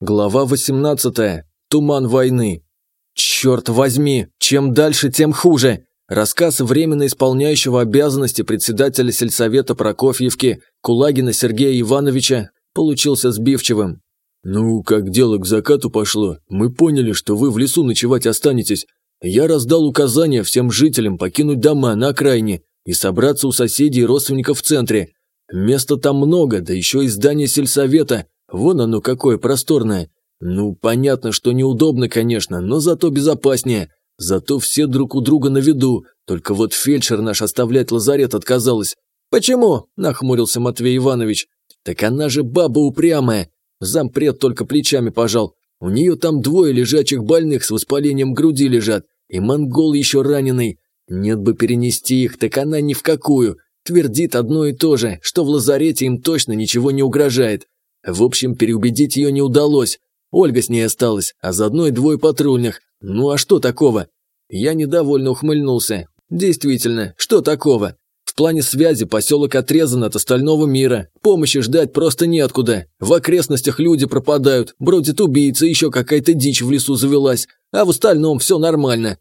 Глава 18. Туман войны. Черт возьми, чем дальше, тем хуже. Рассказ временно исполняющего обязанности председателя сельсовета Прокофьевки Кулагина Сергея Ивановича получился сбивчивым. «Ну, как дело к закату пошло, мы поняли, что вы в лесу ночевать останетесь. Я раздал указания всем жителям покинуть дома на окраине и собраться у соседей и родственников в центре. Места там много, да еще и здание сельсовета – Вон оно какое просторное. Ну, понятно, что неудобно, конечно, но зато безопаснее. Зато все друг у друга на виду. Только вот фельдшер наш оставлять лазарет отказалась. «Почему?» – нахмурился Матвей Иванович. «Так она же баба упрямая!» Зампред только плечами пожал. У нее там двое лежачих больных с воспалением груди лежат, и монгол еще раненый. Нет бы перенести их, так она ни в какую. Твердит одно и то же, что в лазарете им точно ничего не угрожает. В общем, переубедить ее не удалось. Ольга с ней осталась, а заодно и двое патрульных. Ну а что такого? Я недовольно ухмыльнулся. Действительно, что такого? В плане связи поселок отрезан от остального мира. Помощи ждать просто неоткуда. В окрестностях люди пропадают, бродят убийцы, еще какая-то дичь в лесу завелась. А в остальном все нормально.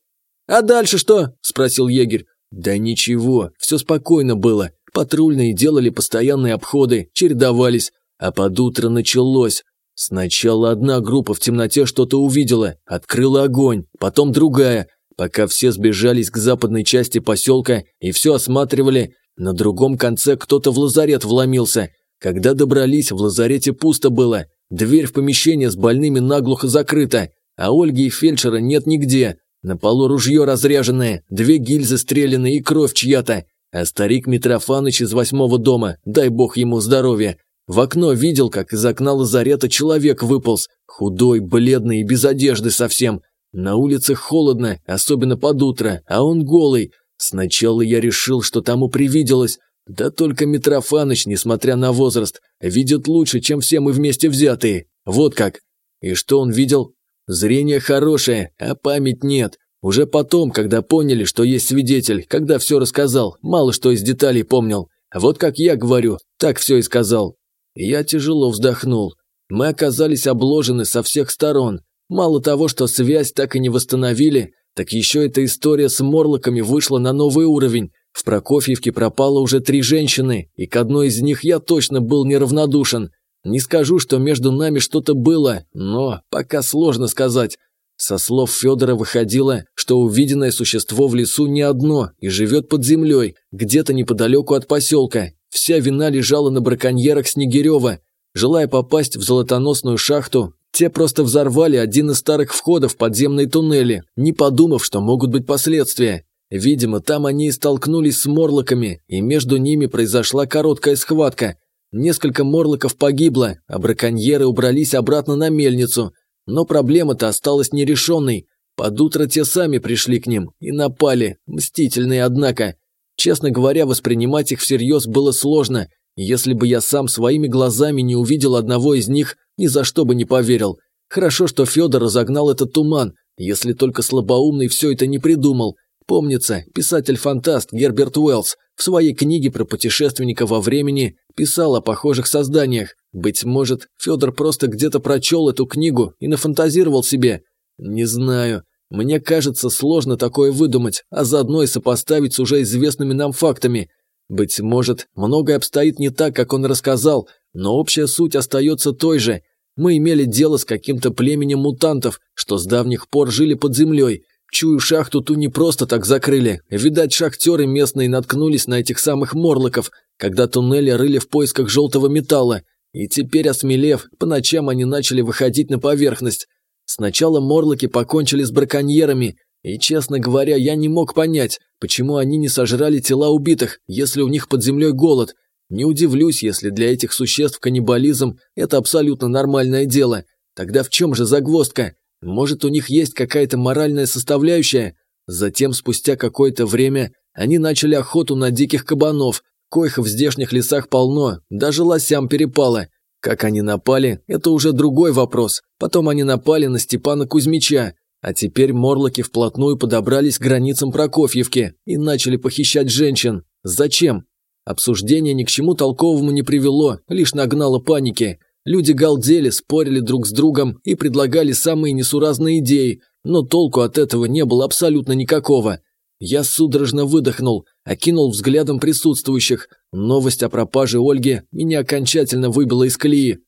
«А дальше что?» – спросил егерь. «Да ничего, все спокойно было. Патрульные делали постоянные обходы, чередовались. А под утро началось. Сначала одна группа в темноте что-то увидела, открыла огонь, потом другая. Пока все сбежались к западной части поселка и все осматривали, на другом конце кто-то в лазарет вломился. Когда добрались, в лазарете пусто было. Дверь в помещение с больными наглухо закрыта, а Ольги и фельдшера нет нигде. На полу ружье разряженное, две гильзы стреляны и кровь чья-то. А старик Митрофаныч из восьмого дома, дай бог ему здоровья, в окно видел, как из окна лазарета человек выполз, худой, бледный и без одежды совсем. На улице холодно, особенно под утро, а он голый. Сначала я решил, что тому привиделось. Да только Митрофаныч, несмотря на возраст, видит лучше, чем все мы вместе взятые. Вот как. И что он видел? Зрение хорошее, а память нет. Уже потом, когда поняли, что есть свидетель, когда все рассказал, мало что из деталей помнил. Вот как я говорю, так все и сказал. Я тяжело вздохнул. Мы оказались обложены со всех сторон. Мало того, что связь так и не восстановили, так еще эта история с морлоками вышла на новый уровень. В Прокофьевке пропало уже три женщины, и к одной из них я точно был неравнодушен. Не скажу, что между нами что-то было, но пока сложно сказать. Со слов Федора выходило, что увиденное существо в лесу не одно и живет под землей, где-то неподалеку от поселка, Вся вина лежала на браконьерах Снегирева. Желая попасть в золотоносную шахту, те просто взорвали один из старых входов в подземные туннели, не подумав, что могут быть последствия. Видимо, там они и столкнулись с морлоками, и между ними произошла короткая схватка. Несколько морлоков погибло, а браконьеры убрались обратно на мельницу. Но проблема-то осталась нерешенной. Под утро те сами пришли к ним и напали, мстительные однако. Честно говоря, воспринимать их всерьез было сложно, если бы я сам своими глазами не увидел одного из них, ни за что бы не поверил. Хорошо, что Федор разогнал этот туман, если только слабоумный все это не придумал. Помнится, писатель-фантаст Герберт Уэллс в своей книге про путешественника во времени писал о похожих созданиях. Быть может, Федор просто где-то прочел эту книгу и нафантазировал себе. Не знаю. Мне кажется, сложно такое выдумать, а заодно и сопоставить с уже известными нам фактами. Быть может, многое обстоит не так, как он рассказал, но общая суть остается той же. Мы имели дело с каким-то племенем мутантов, что с давних пор жили под землей. Чую, шахту ту не просто так закрыли. Видать, шахтеры местные наткнулись на этих самых морлоков, когда туннели рыли в поисках желтого металла. И теперь, осмелев, по ночам они начали выходить на поверхность. Сначала морлоки покончили с браконьерами, и, честно говоря, я не мог понять, почему они не сожрали тела убитых, если у них под землей голод. Не удивлюсь, если для этих существ каннибализм – это абсолютно нормальное дело. Тогда в чем же загвоздка? Может, у них есть какая-то моральная составляющая? Затем, спустя какое-то время, они начали охоту на диких кабанов, коих в здешних лесах полно, даже лосям перепало. Как они напали, это уже другой вопрос. Потом они напали на Степана Кузьмича. А теперь морлоки вплотную подобрались к границам Прокофьевки и начали похищать женщин. Зачем? Обсуждение ни к чему толковому не привело, лишь нагнало паники. Люди галдели, спорили друг с другом и предлагали самые несуразные идеи, но толку от этого не было абсолютно никакого. Я судорожно выдохнул, окинул взглядом присутствующих. Новость о пропаже Ольги меня окончательно выбила из колеи.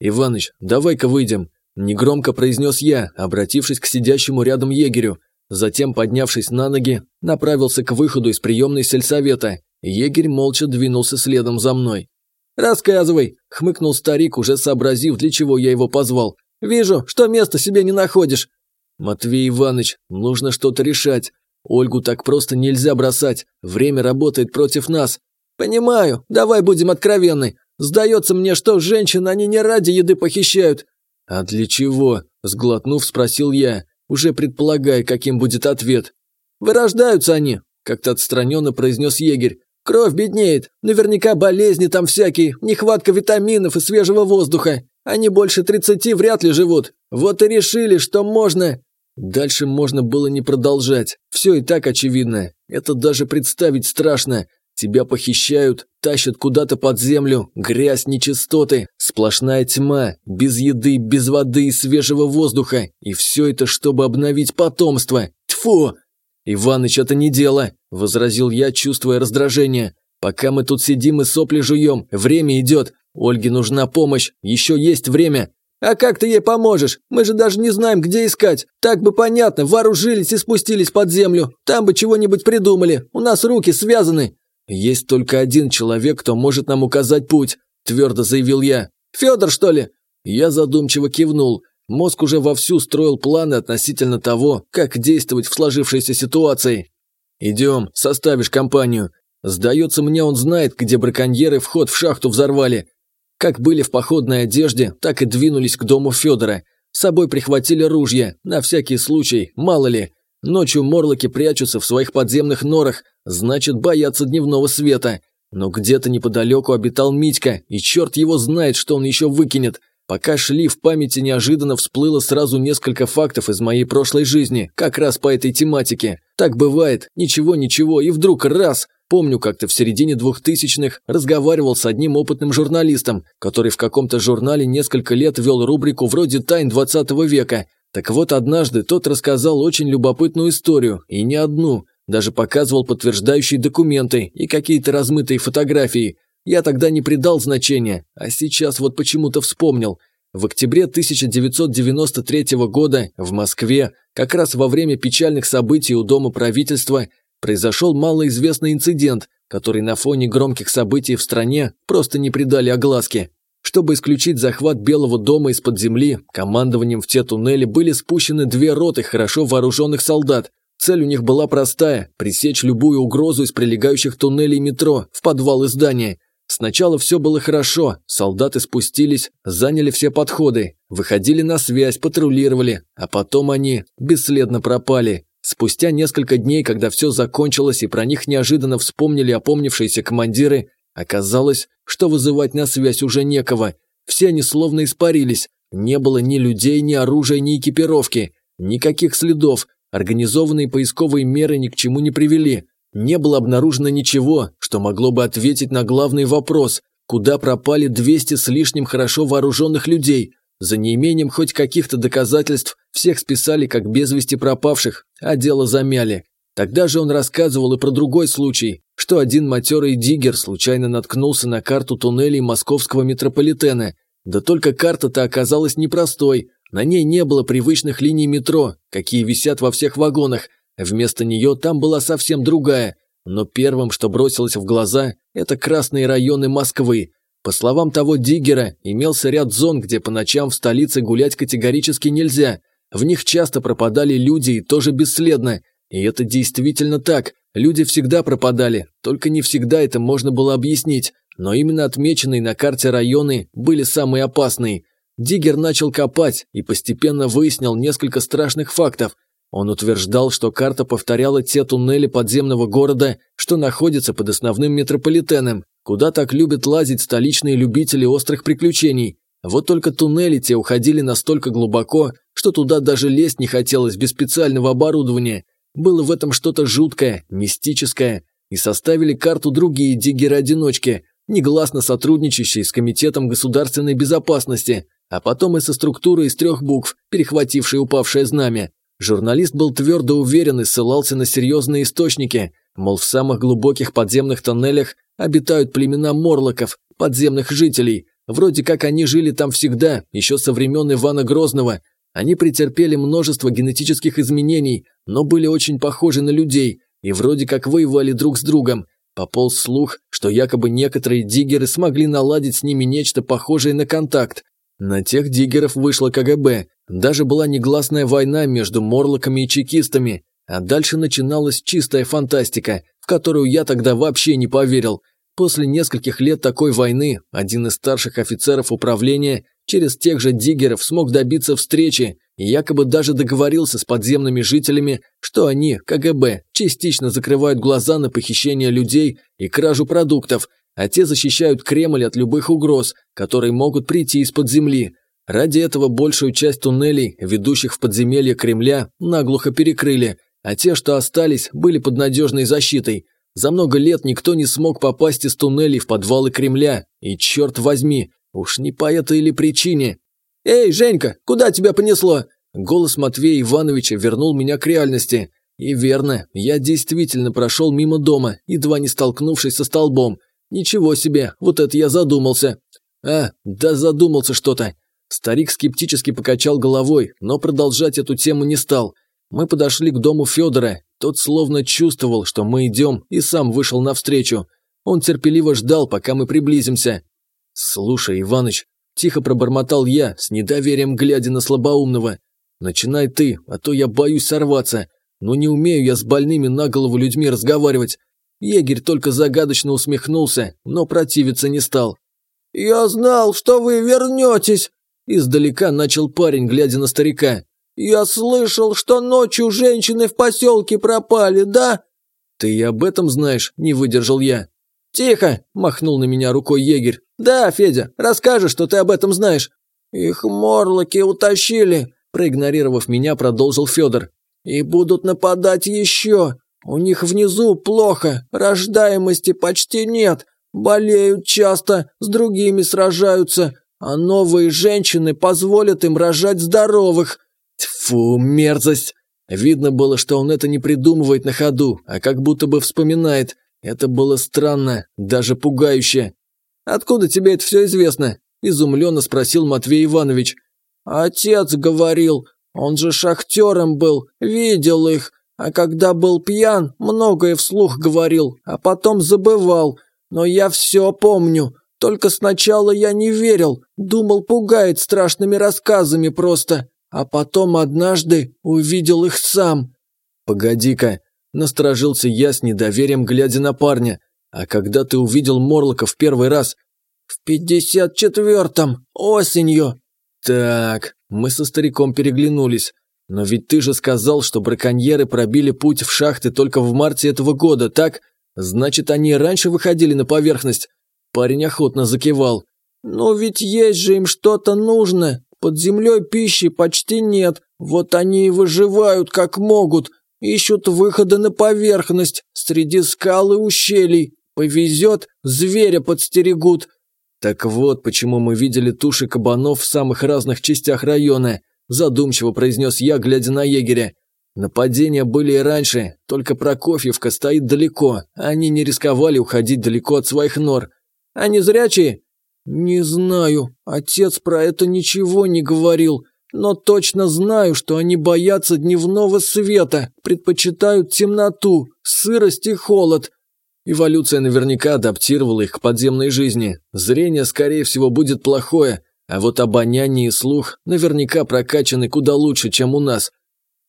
«Иваныч, давай-ка выйдем», – негромко произнес я, обратившись к сидящему рядом егерю. Затем, поднявшись на ноги, направился к выходу из приемной сельсовета. Егерь молча двинулся следом за мной. «Рассказывай», – хмыкнул старик, уже сообразив, для чего я его позвал. «Вижу, что места себе не находишь». «Матвей Иванович, нужно что-то решать. Ольгу так просто нельзя бросать. Время работает против нас». «Понимаю. Давай будем откровенны. Сдается мне, что женщин они не ради еды похищают». «А для чего?» – сглотнув, спросил я, уже предполагая, каким будет ответ. «Вырождаются они», – как-то отстраненно произнес егерь. «Кровь беднеет. Наверняка болезни там всякие, нехватка витаминов и свежего воздуха. Они больше тридцати вряд ли живут. Вот и решили, что можно...» Дальше можно было не продолжать. Все и так очевидно. Это даже представить страшно. Тебя похищают, тащат куда-то под землю, грязь, нечистоты, сплошная тьма, без еды, без воды и свежего воздуха. И все это, чтобы обновить потомство. Тьфу! Иваныч, это не дело, возразил я, чувствуя раздражение. Пока мы тут сидим и сопли жуем, время идет. Ольге нужна помощь, еще есть время. «А как ты ей поможешь? Мы же даже не знаем, где искать. Так бы понятно, вооружились и спустились под землю. Там бы чего-нибудь придумали. У нас руки связаны». «Есть только один человек, кто может нам указать путь», – твердо заявил я. «Федор, что ли?» Я задумчиво кивнул. Мозг уже вовсю строил планы относительно того, как действовать в сложившейся ситуации. «Идем, составишь компанию. Сдается мне, он знает, где браконьеры вход в шахту взорвали. Как были в походной одежде, так и двинулись к дому Федора. С собой прихватили ружья, на всякий случай, мало ли. Ночью морлоки прячутся в своих подземных норах, значит, боятся дневного света. Но где-то неподалеку обитал Митька, и черт его знает, что он еще выкинет. Пока шли, в памяти неожиданно всплыло сразу несколько фактов из моей прошлой жизни, как раз по этой тематике. Так бывает, ничего-ничего, и вдруг раз, Помню, как-то в середине двухтысячных разговаривал с одним опытным журналистом, который в каком-то журнале несколько лет вел рубрику вроде «Тайн 20 века». Так вот, однажды тот рассказал очень любопытную историю, и не одну, даже показывал подтверждающие документы и какие-то размытые фотографии. Я тогда не придал значения, а сейчас вот почему-то вспомнил. В октябре 1993 года в Москве, как раз во время печальных событий у Дома правительства, произошел малоизвестный инцидент, который на фоне громких событий в стране просто не придали огласки. Чтобы исключить захват Белого дома из-под земли, командованием в те туннели были спущены две роты хорошо вооруженных солдат. Цель у них была простая – пресечь любую угрозу из прилегающих туннелей метро в подвалы здания. Сначала все было хорошо, солдаты спустились, заняли все подходы, выходили на связь, патрулировали, а потом они бесследно пропали. Спустя несколько дней, когда все закончилось и про них неожиданно вспомнили опомнившиеся командиры, оказалось, что вызывать на связь уже некого. Все они словно испарились. Не было ни людей, ни оружия, ни экипировки. Никаких следов. Организованные поисковые меры ни к чему не привели. Не было обнаружено ничего, что могло бы ответить на главный вопрос, куда пропали 200 с лишним хорошо вооруженных людей – за неимением хоть каких-то доказательств всех списали как без вести пропавших, а дело замяли. Тогда же он рассказывал и про другой случай, что один матерый диггер случайно наткнулся на карту туннелей московского метрополитена. Да только карта-то оказалась непростой, на ней не было привычных линий метро, какие висят во всех вагонах, вместо нее там была совсем другая. Но первым, что бросилось в глаза, это красные районы Москвы, по словам того Диггера, имелся ряд зон, где по ночам в столице гулять категорически нельзя. В них часто пропадали люди и тоже бесследно. И это действительно так. Люди всегда пропадали, только не всегда это можно было объяснить. Но именно отмеченные на карте районы были самые опасные. Диггер начал копать и постепенно выяснил несколько страшных фактов. Он утверждал, что карта повторяла те туннели подземного города, что находятся под основным метрополитеном, Куда так любят лазить столичные любители острых приключений? Вот только туннели те уходили настолько глубоко, что туда даже лезть не хотелось без специального оборудования. Было в этом что-то жуткое, мистическое. И составили карту другие диггеры-одиночки. негласно сотрудничающей с Комитетом государственной безопасности, а потом и со структурой из трех букв, перехватившей упавшее знамя. Журналист был твердо уверен и ссылался на серьезные источники, мол, в самых глубоких подземных тоннелях обитают племена морлоков, подземных жителей. Вроде как они жили там всегда, еще со времен Ивана Грозного. Они претерпели множество генетических изменений, но были очень похожи на людей и вроде как воевали друг с другом. Пополз слух, что якобы некоторые диггеры смогли наладить с ними нечто похожее на контакт. На тех диггеров вышло КГБ, даже была негласная война между морлоками и чекистами, а дальше начиналась чистая фантастика, в которую я тогда вообще не поверил. После нескольких лет такой войны один из старших офицеров управления через тех же диггеров смог добиться встречи и якобы даже договорился с подземными жителями, что они, КГБ, частично закрывают глаза на похищение людей и кражу продуктов, а те защищают Кремль от любых угроз, которые могут прийти из-под земли. Ради этого большую часть туннелей, ведущих в подземелье Кремля, наглухо перекрыли, а те, что остались, были под надежной защитой. За много лет никто не смог попасть из туннелей в подвалы Кремля, и черт возьми, уж не по этой или причине. «Эй, Женька, куда тебя понесло?» Голос Матвея Ивановича вернул меня к реальности. И верно, я действительно прошел мимо дома, едва не столкнувшись со столбом. Ничего себе, вот это я задумался. А, да задумался что-то. Старик скептически покачал головой, но продолжать эту тему не стал. Мы подошли к дому Федора. Тот словно чувствовал, что мы идем, и сам вышел навстречу. Он терпеливо ждал, пока мы приблизимся. «Слушай, Иваныч», – тихо пробормотал я, с недоверием глядя на слабоумного. «Начинай ты, а то я боюсь сорваться. Но не умею я с больными на голову людьми разговаривать. Егерь только загадочно усмехнулся, но противиться не стал. «Я знал, что вы вернетесь!» Издалека начал парень, глядя на старика. «Я слышал, что ночью женщины в поселке пропали, да?» «Ты и об этом знаешь?» – не выдержал я. «Тихо!» – махнул на меня рукой егерь. «Да, Федя, расскажешь, что ты об этом знаешь». «Их морлоки утащили», – проигнорировав меня, продолжил Федор. «И будут нападать еще. У них внизу плохо, рождаемости почти нет, болеют часто, с другими сражаются, а новые женщины позволят им рожать здоровых. Тьфу, мерзость! Видно было, что он это не придумывает на ходу, а как будто бы вспоминает. Это было странно, даже пугающе. «Откуда тебе это все известно?» – изумленно спросил Матвей Иванович. «Отец говорил, он же шахтером был, видел их. А когда был пьян, многое вслух говорил, а потом забывал. Но я все помню. Только сначала я не верил, думал, пугает страшными рассказами просто. А потом однажды увидел их сам. «Погоди-ка», – насторожился я с недоверием, глядя на парня. «А когда ты увидел Морлока в первый раз?» «В пятьдесят четвертом, осенью». «Так», – мы со стариком переглянулись. «Но ведь ты же сказал, что браконьеры пробили путь в шахты только в марте этого года, так? Значит, они раньше выходили на поверхность?» Парень охотно закивал. «Но ведь есть же им что-то нужно. Под землей пищи почти нет. Вот они и выживают как могут. Ищут выхода на поверхность, среди скал и ущелий. Повезет, зверя подстерегут». Так вот, почему мы видели туши кабанов в самых разных частях района – задумчиво произнес я, глядя на егеря. Нападения были и раньше, только Прокофьевка стоит далеко, они не рисковали уходить далеко от своих нор. Они зрячие? Не знаю, отец про это ничего не говорил, но точно знаю, что они боятся дневного света, предпочитают темноту, сырость и холод. Эволюция наверняка адаптировала их к подземной жизни. Зрение, скорее всего, будет плохое, а вот обоняние и слух наверняка прокачаны куда лучше, чем у нас.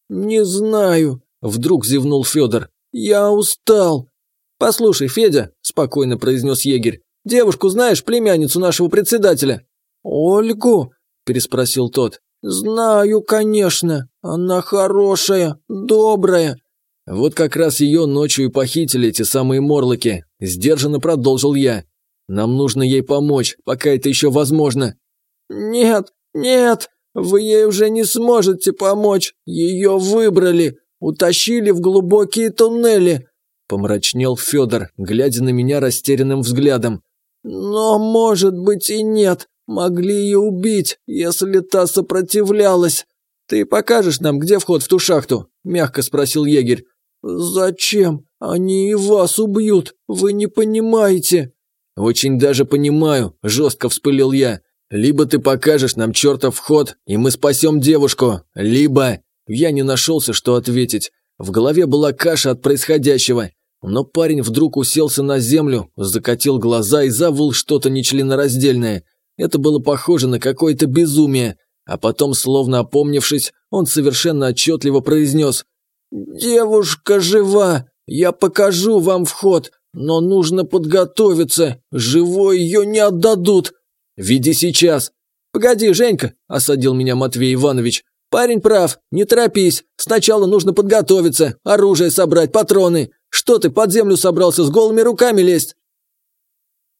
«Не знаю», – вдруг зевнул Федор. «Я устал». «Послушай, Федя», – спокойно произнес егерь, – «девушку знаешь, племянницу нашего председателя?» «Ольгу?» – переспросил тот. «Знаю, конечно. Она хорошая, добрая». «Вот как раз ее ночью и похитили эти самые морлоки», – сдержанно продолжил я. «Нам нужно ей помочь, пока это еще возможно». «Нет, нет, вы ей уже не сможете помочь. Ее выбрали, утащили в глубокие туннели», – помрачнел Федор, глядя на меня растерянным взглядом. Но, может быть, и нет. Могли ее убить, если та сопротивлялась. Ты покажешь нам, где вход в ту шахту? Мягко спросил егерь. Зачем? Они и вас убьют. Вы не понимаете. Очень даже понимаю, жестко вспылил я. Либо ты покажешь нам чертов вход, и мы спасем девушку, либо... Я не нашелся, что ответить. В голове была каша от происходящего. Но парень вдруг уселся на землю, закатил глаза и завыл что-то нечленораздельное. Это было похоже на какое-то безумие. А потом, словно опомнившись, он совершенно отчетливо произнес «Девушка жива! Я покажу вам вход, но нужно подготовиться, живой ее не отдадут!» «Веди сейчас!» «Погоди, Женька!» – осадил меня Матвей Иванович. «Парень прав, не торопись. Сначала нужно подготовиться, оружие собрать, патроны. Что ты под землю собрался с голыми руками лезть?»